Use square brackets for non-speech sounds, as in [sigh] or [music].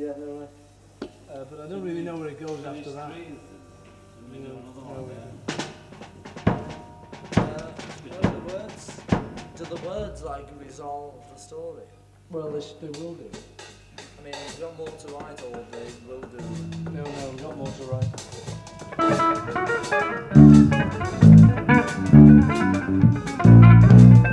yeah, no, right. Uh, but I don't really know where it goes after that. Uh, No, the words like resolve the story? Well, they, sh- they will do. I mean, we've got more to write, or they will do. No, no, we've got more to write. [laughs]